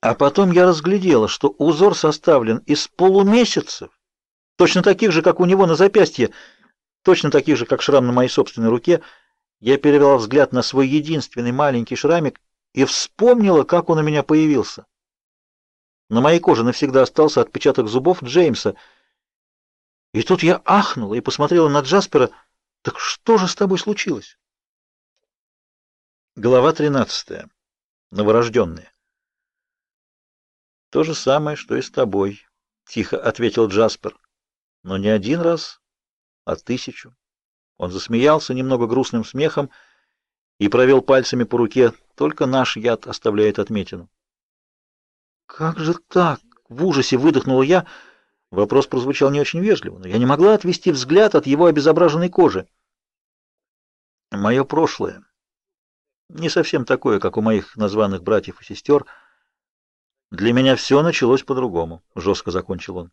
А потом я разглядела, что узор составлен из полумесяцев, точно таких же, как у него на запястье, точно таких же, как шрам на моей собственной руке. Я перевела взгляд на свой единственный маленький шрамик и вспомнила, как он у меня появился. На моей коже навсегда остался отпечаток зубов Джеймса. И тут я ахнула и посмотрела на Джаспера. Так что же с тобой случилось? Глава 13. Новорожденные. То же самое, что и с тобой, тихо ответил Джаспер. Но не один раз, а тысячу. Он засмеялся немного грустным смехом и провел пальцами по руке. Только наш яд оставляет отметину. Как же так? В ужасе выдохнула я. Вопрос прозвучал не очень вежливо, но я не могла отвести взгляд от его обезображенной кожи. Мое прошлое не совсем такое, как у моих названных братьев и сестер. Для меня все началось по-другому, жестко закончил он.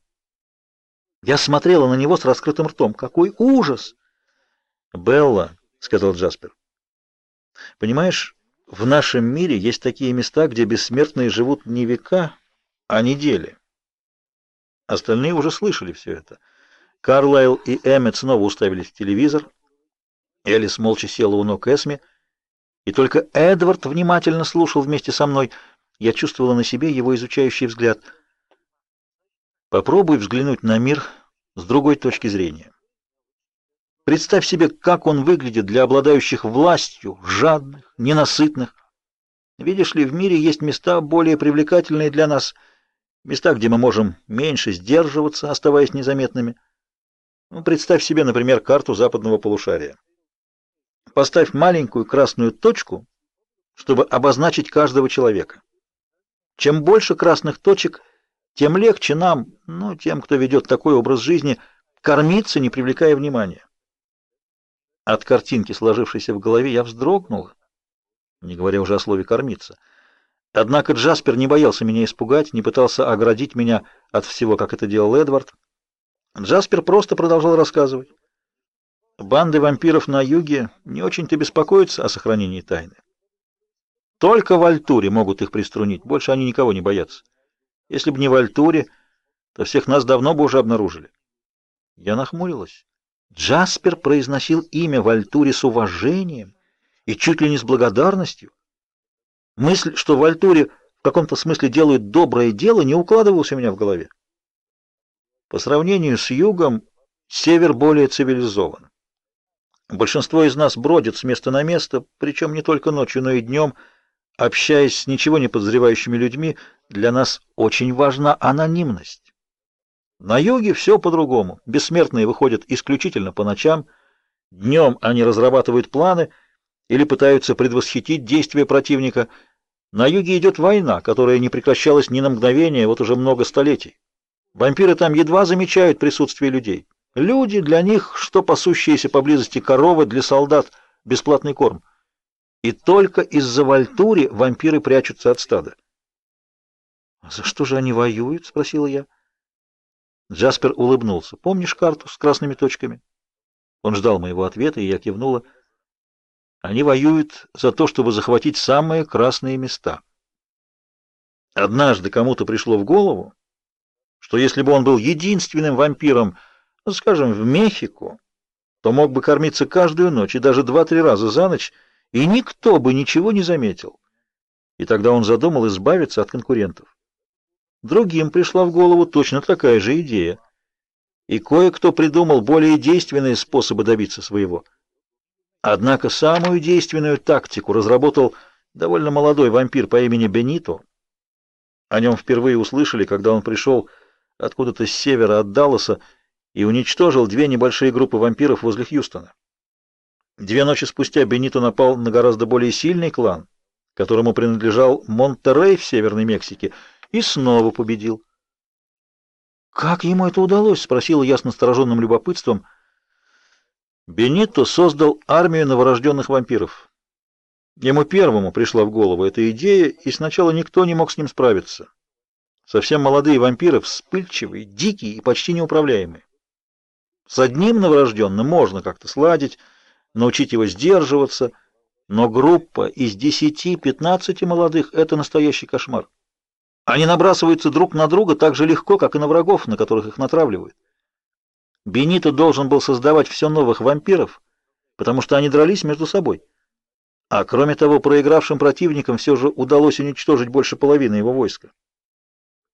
Я смотрела на него с раскрытым ртом. Какой ужас! Белла, сказал Джаспер. Понимаешь, в нашем мире есть такие места, где бессмертные живут не века, а недели. Остальные уже слышали все это. Карлайл и Эммет снова уставились в телевизор. Элис молча села у ног Эсми, и только Эдвард внимательно слушал вместе со мной. Я чувствовала на себе его изучающий взгляд. Попробуй взглянуть на мир с другой точки зрения. Представь себе, как он выглядит для обладающих властью, жадных, ненасытных. Видишь ли, в мире есть места более привлекательные для нас, места, где мы можем меньше сдерживаться, оставаясь незаметными. Ну, представь себе, например, карту западного полушария. Поставь маленькую красную точку, чтобы обозначить каждого человека. Чем больше красных точек, тем легче нам, ну, тем, кто ведет такой образ жизни, кормиться, не привлекая внимания. От картинки, сложившейся в голове, я вздрогнул, не говоря уже о слове «кормиться». Однако Джаспер не боялся меня испугать, не пытался оградить меня от всего, как это делал Эдвард. Джаспер просто продолжал рассказывать. Банды вампиров на юге не очень-то беспокоятся о сохранении тайны. Только в Альтуре могут их приструнить, больше они никого не боятся. Если бы не в Альтуре, то всех нас давно бы уже обнаружили. Я нахмурилась. Джаспер произносил имя Вальтуре с уважением и чуть ли не с благодарностью. Мысль, что Вальтуре в каком-то смысле делают доброе дело, не укладывалась у меня в голове. По сравнению с югом, север более цивилизован. Большинство из нас бродит с места на место, причем не только ночью, но и днем, общаясь с ничего не подозревающими людьми, для нас очень важна анонимность. На юге все по-другому. Бессмертные выходят исключительно по ночам. Днем они разрабатывают планы или пытаются предвосхитить действия противника. На юге идет война, которая не прекращалась ни на мгновение, вот уже много столетий. Вампиры там едва замечают присутствие людей. Люди для них, что пасущиеся поблизости коровы для солдат, бесплатный корм. И только из-за Вальтури вампиры прячутся от стада. «А за что же они воюют?» — спросила я. Джаспер улыбнулся. Помнишь карту с красными точками? Он ждал моего ответа, и я кивнула. Они воюют за то, чтобы захватить самые красные места. Однажды кому-то пришло в голову, что если бы он был единственным вампиром, ну, скажем, в Мехико, то мог бы кормиться каждую ночь и даже два-три раза за ночь, и никто бы ничего не заметил. И тогда он задумал избавиться от конкурентов. Другим пришла в голову точно такая же идея. И кое-кто придумал более действенные способы добиться своего. Однако самую действенную тактику разработал довольно молодой вампир по имени Бенито. О нем впервые услышали, когда он пришел откуда-то с севера от Далласа и уничтожил две небольшие группы вампиров возле Хьюстона. Две ночи спустя Бенито напал на гораздо более сильный клан, которому принадлежал Монтеррей в Северной Мексике, и снова победил. Как ему это удалось, спросила я с настороженным любопытством. Бенито создал армию новорожденных вампиров. Ему первому пришла в голову эта идея, и сначала никто не мог с ним справиться. Совсем молодые вампиры, вспыльчивые, дикие и почти неуправляемые. С одним новорожденным можно как-то сладить, научить его сдерживаться, но группа из десяти-пятнадцати молодых — это настоящий кошмар. Они набрасываются друг на друга так же легко, как и на врагов, на которых их натравливают. Бенито должен был создавать все новых вампиров, потому что они дрались между собой. А кроме того, проигравшим противникам все же удалось уничтожить больше половины его войска.